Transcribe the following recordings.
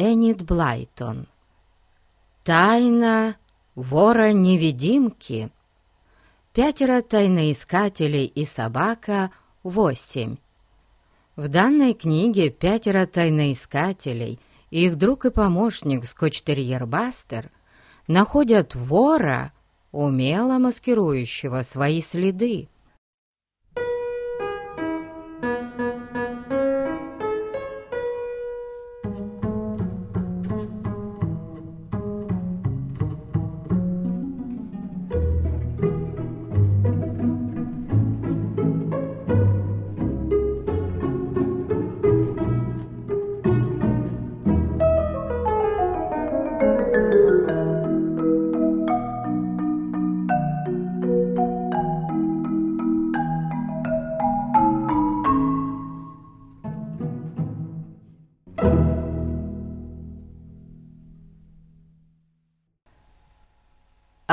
Энит Блайтон. Тайна вора-невидимки. Пятеро тайноискателей и собака — восемь. В данной книге пятеро тайноискателей и их друг и помощник скотч-терьер Бастер находят вора, умело маскирующего свои следы.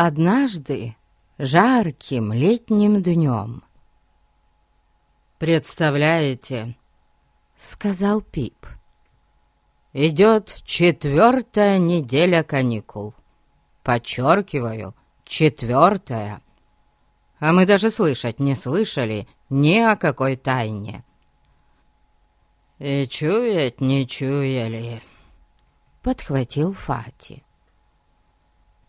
Однажды, жарким летним днем. «Представляете?» — сказал Пип. «Идет четвертая неделя каникул. Подчеркиваю, четвертая. А мы даже слышать не слышали ни о какой тайне. И чуять не чуяли», — подхватил Фати.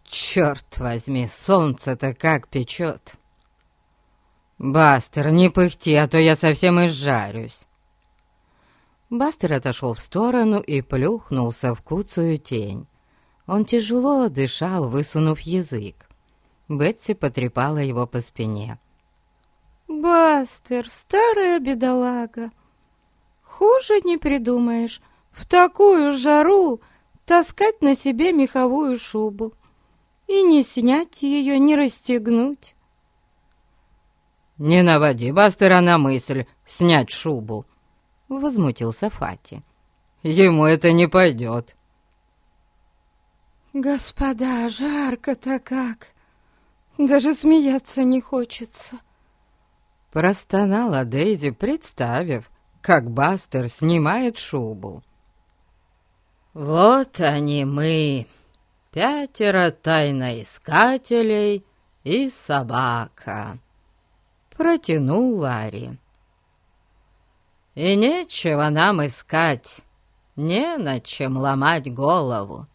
Черт возьми, солнце-то как печет. Бастер, не пыхти, а то я совсем изжарюсь. Бастер отошел в сторону и плюхнулся в куцую тень. Он тяжело дышал, высунув язык. Бетси потрепала его по спине. «Бастер, старая бедолага, хуже не придумаешь. В такую жару таскать на себе меховую шубу и не снять ее, не расстегнуть. «Не наводи Бастера на мысль снять шубу», — возмутился Фати. «Ему это не пойдет». «Господа, жарко-то как! Даже смеяться не хочется!» Простонала Дейзи, представив, как Бастер снимает шубу. «Вот они мы!» Пятеро тайноискателей и собака», — протянул Ларри. «И нечего нам искать, не над чем ломать голову.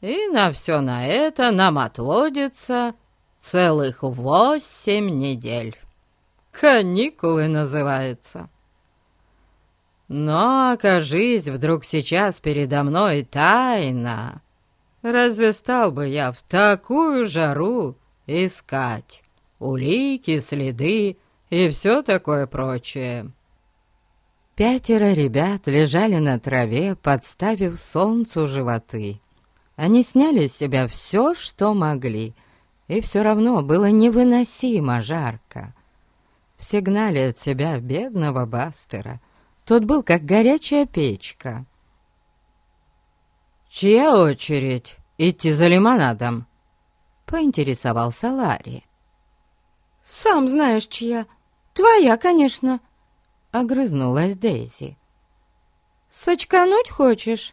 И на все на это нам отводится целых восемь недель. Каникулы называется». Но окажись вдруг сейчас передо мной тайна, Разве стал бы я в такую жару искать улики, следы и все такое прочее?» Пятеро ребят лежали на траве, подставив солнцу животы. Они сняли с себя все, что могли, и все равно было невыносимо жарко. Все гнали от себя бедного Бастера. Тот был как горячая печка. «Чья очередь идти за лимонадом?» — поинтересовался Ларри. «Сам знаешь, чья. Твоя, конечно», — огрызнулась Дейзи. «Сочкануть хочешь?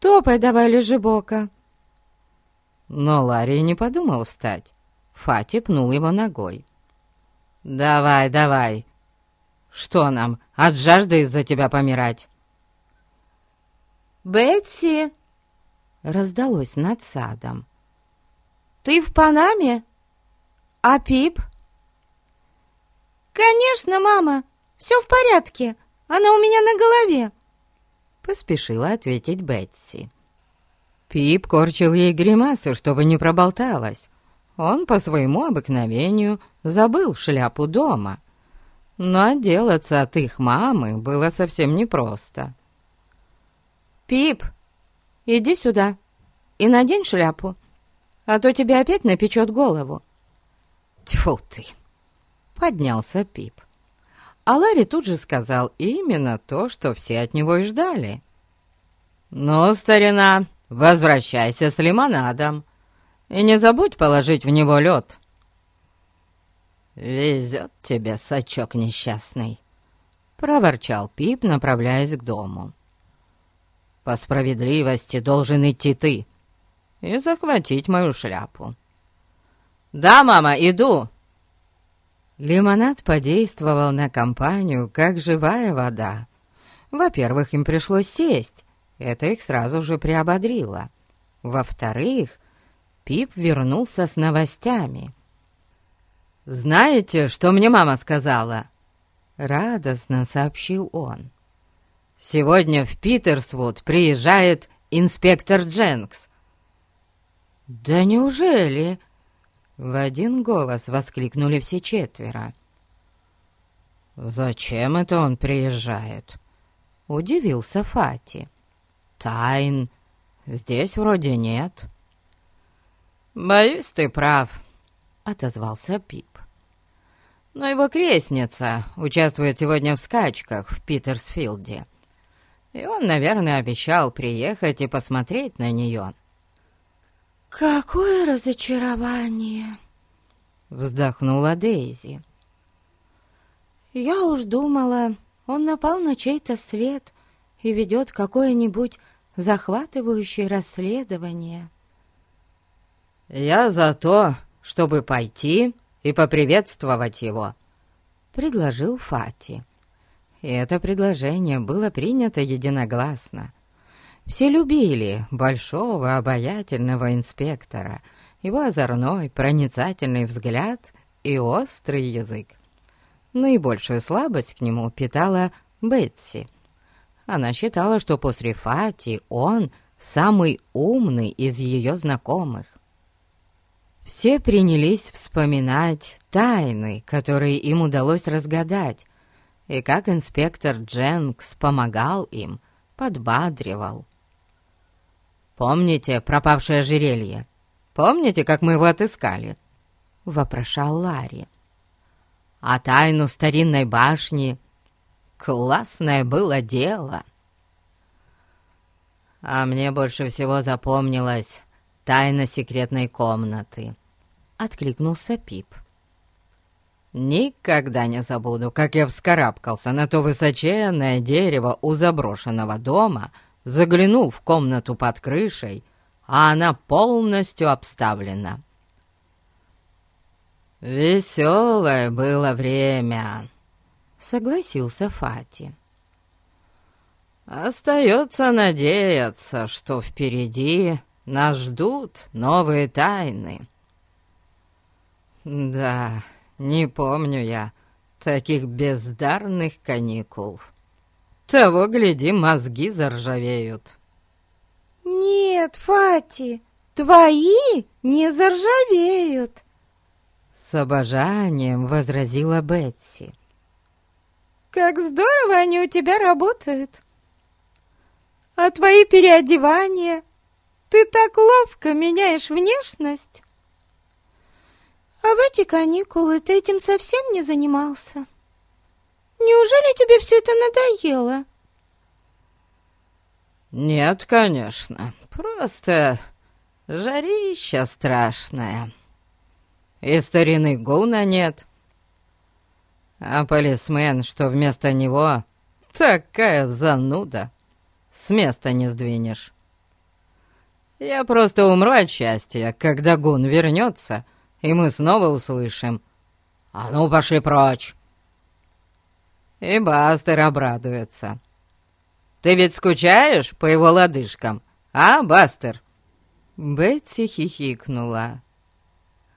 Топай давай, лежебока». Но Ларри не подумал встать. Фати пнул его ногой. «Давай, давай. Что нам, от жажды из-за тебя помирать?» «Бетси!» — раздалось над садом. «Ты в Панаме? А Пип?» «Конечно, мама, все в порядке, она у меня на голове», — поспешила ответить Бетси. Пип корчил ей гримасы, чтобы не проболталась. Он по своему обыкновению забыл шляпу дома. Но отделаться от их мамы было совсем непросто. «Пип, иди сюда и надень шляпу, а то тебе опять напечет голову». «Тьфу ты!» — поднялся Пип. А Ларри тут же сказал именно то, что все от него и ждали. «Ну, старина, возвращайся с лимонадом и не забудь положить в него лед». «Везет тебе, сачок несчастный», — проворчал Пип, направляясь к дому. По справедливости должен идти ты и захватить мою шляпу. «Да, мама, иду!» Лимонад подействовал на компанию, как живая вода. Во-первых, им пришлось сесть, это их сразу же приободрило. Во-вторых, Пип вернулся с новостями. «Знаете, что мне мама сказала?» Радостно сообщил он. «Сегодня в Питерсвуд приезжает инспектор Дженкс». «Да неужели?» В один голос воскликнули все четверо. «Зачем это он приезжает?» Удивился Фати. «Тайн здесь вроде нет». «Боюсь, ты прав», — отозвался Пип. «Но его крестница участвует сегодня в скачках в Питерсфилде, и он, наверное, обещал приехать и посмотреть на нее». «Какое разочарование!» — вздохнула Дейзи. «Я уж думала, он напал на чей-то след и ведет какое-нибудь захватывающее расследование». «Я за то, чтобы пойти и поприветствовать его», — предложил Фати. И это предложение было принято единогласно. Все любили большого обаятельного инспектора, его озорной, проницательный взгляд и острый язык. Наибольшую слабость к нему питала Бетси. Она считала, что после Фати он самый умный из ее знакомых. Все принялись вспоминать тайны, которые им удалось разгадать, и как инспектор Дженкс помогал им, подбадривал. «Помните пропавшее ожерелье? Помните, как мы его отыскали?» — вопрошал Ларри. «А тайну старинной башни? Классное было дело!» «А мне больше всего запомнилась тайна секретной комнаты», — откликнулся Пип. «Никогда не забуду, как я вскарабкался на то высоченное дерево у заброшенного дома — заглянул в комнату под крышей, а она полностью обставлена. «Веселое было время», — согласился Фати. «Остается надеяться, что впереди нас ждут новые тайны». «Да, не помню я таких бездарных каникул». Того, гляди, мозги заржавеют. Нет, Фати, твои не заржавеют. С обожанием возразила Бетси. Как здорово они у тебя работают. А твои переодевания? Ты так ловко меняешь внешность. А в эти каникулы ты этим совсем не занимался. Неужели тебе все это надоело?» «Нет, конечно. Просто жарища страшная. И старины гуна нет. А полисмен, что вместо него, такая зануда. С места не сдвинешь. Я просто умру от счастья, когда гун вернется, и мы снова услышим. «А ну, пошли прочь!» и Бастер обрадуется. Ты ведь скучаешь по его лодыжкам, а, Бастер?» Бетси хихикнула.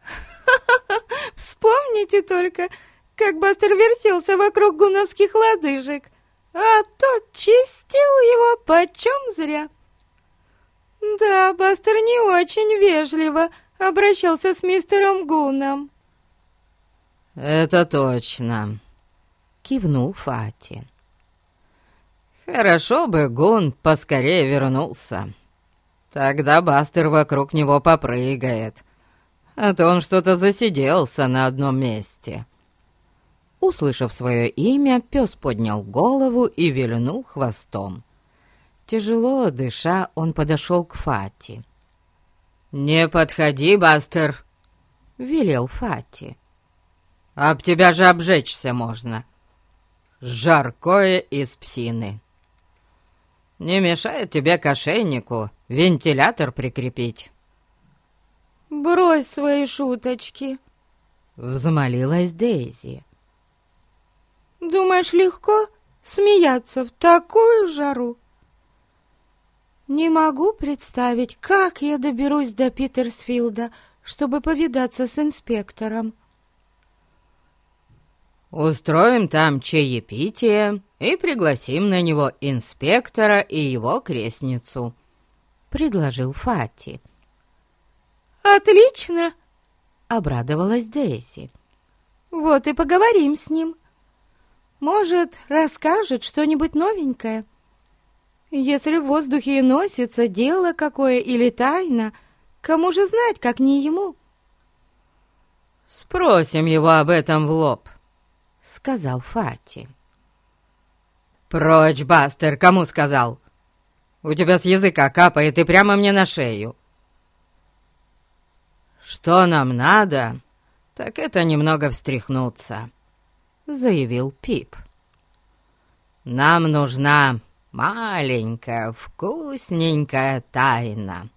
«Вспомните только, как Бастер вертелся вокруг гуновских лодыжек, а тот чистил его почем зря. Да, Бастер не очень вежливо обращался с мистером Гуном». «Это точно», кивнул Фати. «Хорошо бы Гун поскорее вернулся. Тогда Бастер вокруг него попрыгает, а то он что-то засиделся на одном месте». Услышав свое имя, пес поднял голову и вильнул хвостом. Тяжело дыша, он подошел к Фати. «Не подходи, Бастер!» — велел Фати. «Об тебя же обжечься можно!» жаркое из псины». не мешает тебе к ошейнику вентилятор прикрепить». «Брось свои шуточки», — взмолилась Дейзи. «Думаешь, легко смеяться в такую жару?» «Не могу представить, как я доберусь до Питерсфилда, чтобы повидаться с инспектором». «Устроим там чаепитие и пригласим на него инспектора и его крестницу», — предложил Фати. «Отлично!» — обрадовалась Дейзи. «Вот и поговорим с ним. Может, расскажет что-нибудь новенькое. Если в воздухе и носится дело какое или тайна, кому же знать, как не ему?» «Спросим его об этом в лоб», — сказал Фати. «Прочь, Бастер, кому сказал? У тебя с языка капает и прямо мне на шею. Что нам надо, так это немного встряхнуться», — заявил Пип. «Нам нужна маленькая, вкусненькая тайна.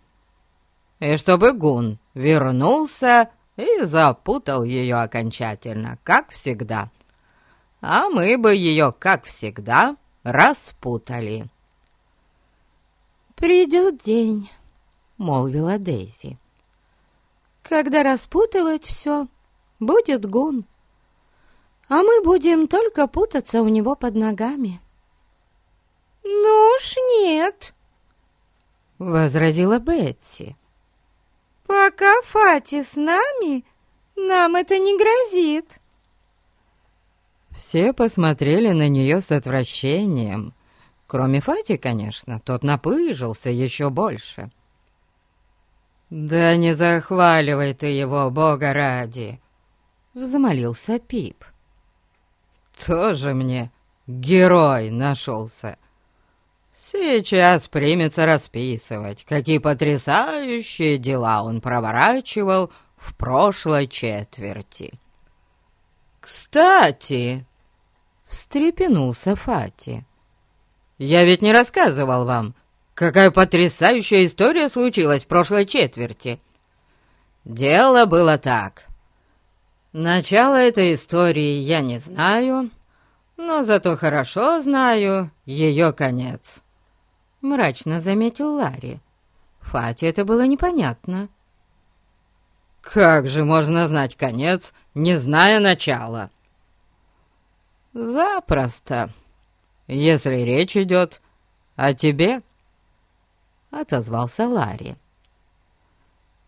И чтобы Гун вернулся и запутал ее окончательно, как всегда. А мы бы ее, как всегда, распутали. «Придет день», — молвила Дейзи. «Когда распутывать все, будет гун, а мы будем только путаться у него под ногами». «Ну уж нет», — возразила Бетси. «Пока Фати с нами, нам это не грозит». Все посмотрели на нее с отвращением. Кроме Фати, конечно, тот напыжился еще больше. «Да не захваливай ты его, бога ради!» — взмолился Пип. «Тоже мне герой нашелся. Сейчас примется расписывать, какие потрясающие дела он проворачивал в прошлой четверти». «Кстати!» — встрепенулся Фати. «Я ведь не рассказывал вам, какая потрясающая история случилась в прошлой четверти. Дело было так. Начало этой истории я не знаю, но зато хорошо знаю ее конец», — мрачно заметил Ларри. Фати это было непонятно. «Как же можно знать конец, не зная начала?» «Запросто, если речь идет о тебе», — отозвался Ларри.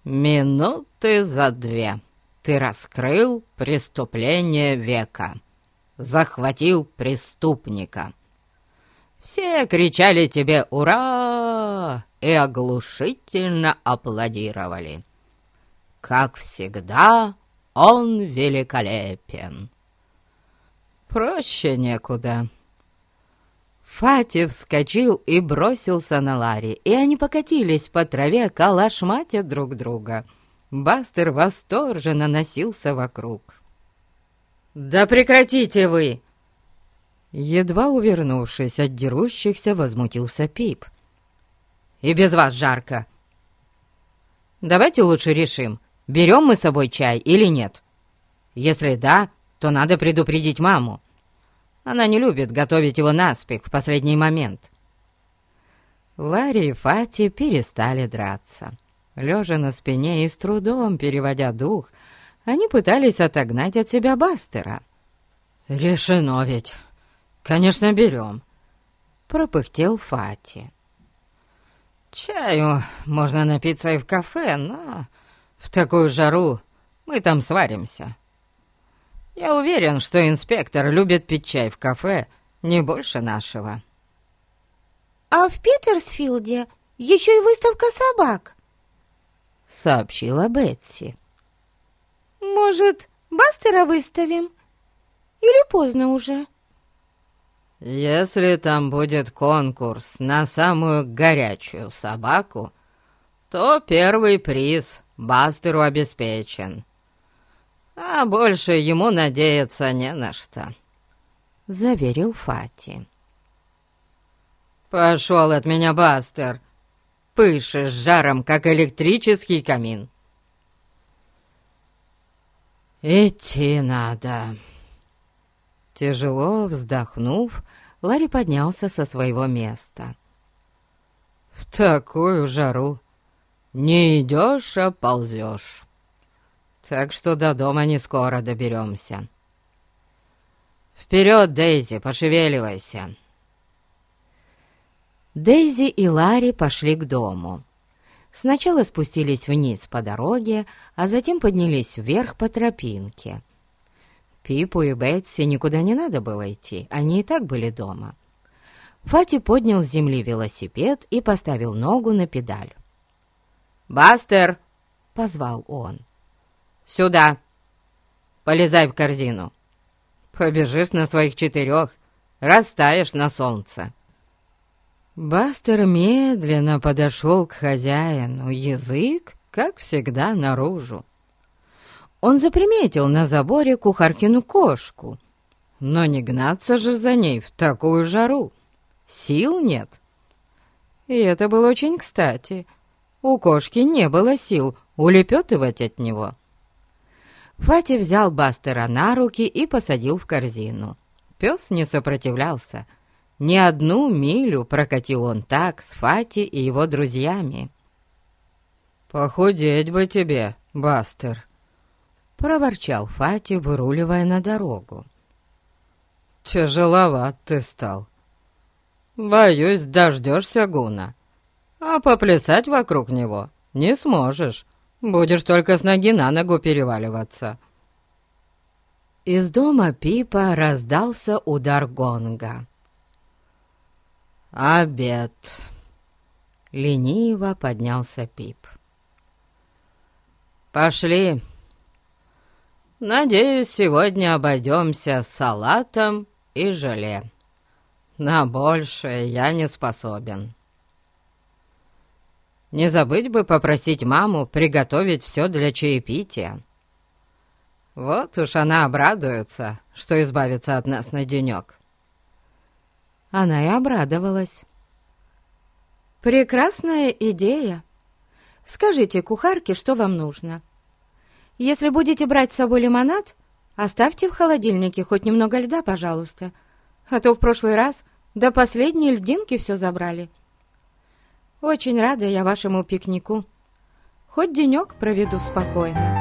«Минуты за две ты раскрыл преступление века, захватил преступника. Все кричали тебе «Ура!» и оглушительно аплодировали. Как всегда, он великолепен. Проще некуда. Фати вскочил и бросился на Ларри, и они покатились по траве, калашматя друг друга. Бастер восторженно носился вокруг. «Да прекратите вы!» Едва увернувшись от дерущихся, возмутился Пип. «И без вас жарко. Давайте лучше решим, берем мы с собой чай или нет. Если да, то надо предупредить маму. Она не любит готовить его наспех в последний момент. Ларри и Фати перестали драться. Лежа на спине и с трудом переводя дух, они пытались отогнать от себя Бастера. «Решено ведь. Конечно, берем», — пропыхтел Фати. «Чаю можно напиться и в кафе, но в такую жару мы там сваримся. Я уверен, что инспектор любит пить чай в кафе не больше нашего». «А в Питерсфилде еще и выставка собак», — сообщила Бетси. «Может, Бастера выставим? Или поздно уже?» «Если там будет конкурс на самую горячую собаку, то первый приз Бастеру обеспечен. А больше ему надеяться не на что», — заверил Фати. «Пошел от меня, Бастер! Пышешь жаром, как электрический камин!» «Идти надо!» Тяжело вздохнув, Ларри поднялся со своего места. «В такую жару не идешь, а ползешь. Так что до дома не скоро доберемся. Вперед, Дейзи, пошевеливайся!» Дейзи и Ларри пошли к дому. Сначала спустились вниз по дороге, а затем поднялись вверх по тропинке. Пипу и Бетси никуда не надо было идти, они и так были дома. Фати поднял с земли велосипед и поставил ногу на педаль. «Бастер!» — позвал он. «Сюда! Полезай в корзину. Побежишь на своих четырех, растаешь на солнце». Бастер медленно подошел к хозяину, язык, как всегда, наружу. Он заприметил на заборе кухаркину кошку, но не гнаться же за ней в такую жару. Сил нет. И это было очень кстати. У кошки не было сил улепетывать от него. Фати взял Бастера на руки и посадил в корзину. Пес не сопротивлялся — не одну милю прокатил он так с Фати и его друзьями. «Похудеть бы тебе, Бастер!» — проворчал Фати, выруливая на дорогу. «Тяжеловат ты стал. Боюсь, дождешься Гуна, а поплясать вокруг него не сможешь. Будешь только с ноги на ногу переваливаться». Из дома Пипа раздался удар гонга. «Обед!» Лениво поднялся Пип. «Пошли. Надеюсь, сегодня обойдемся салатом и желе. На большее я не способен. Не забыть бы попросить маму приготовить все для чаепития. Вот уж она обрадуется, что избавится от нас на денек» она и обрадовалась. «Прекрасная идея. Скажите кухарке, что вам нужно. Если будете брать с собой лимонад, оставьте в холодильнике хоть немного льда, пожалуйста, а то в прошлый раз до последней льдинки все забрали. Очень рада я вашему пикнику. Хоть денек проведу спокойно».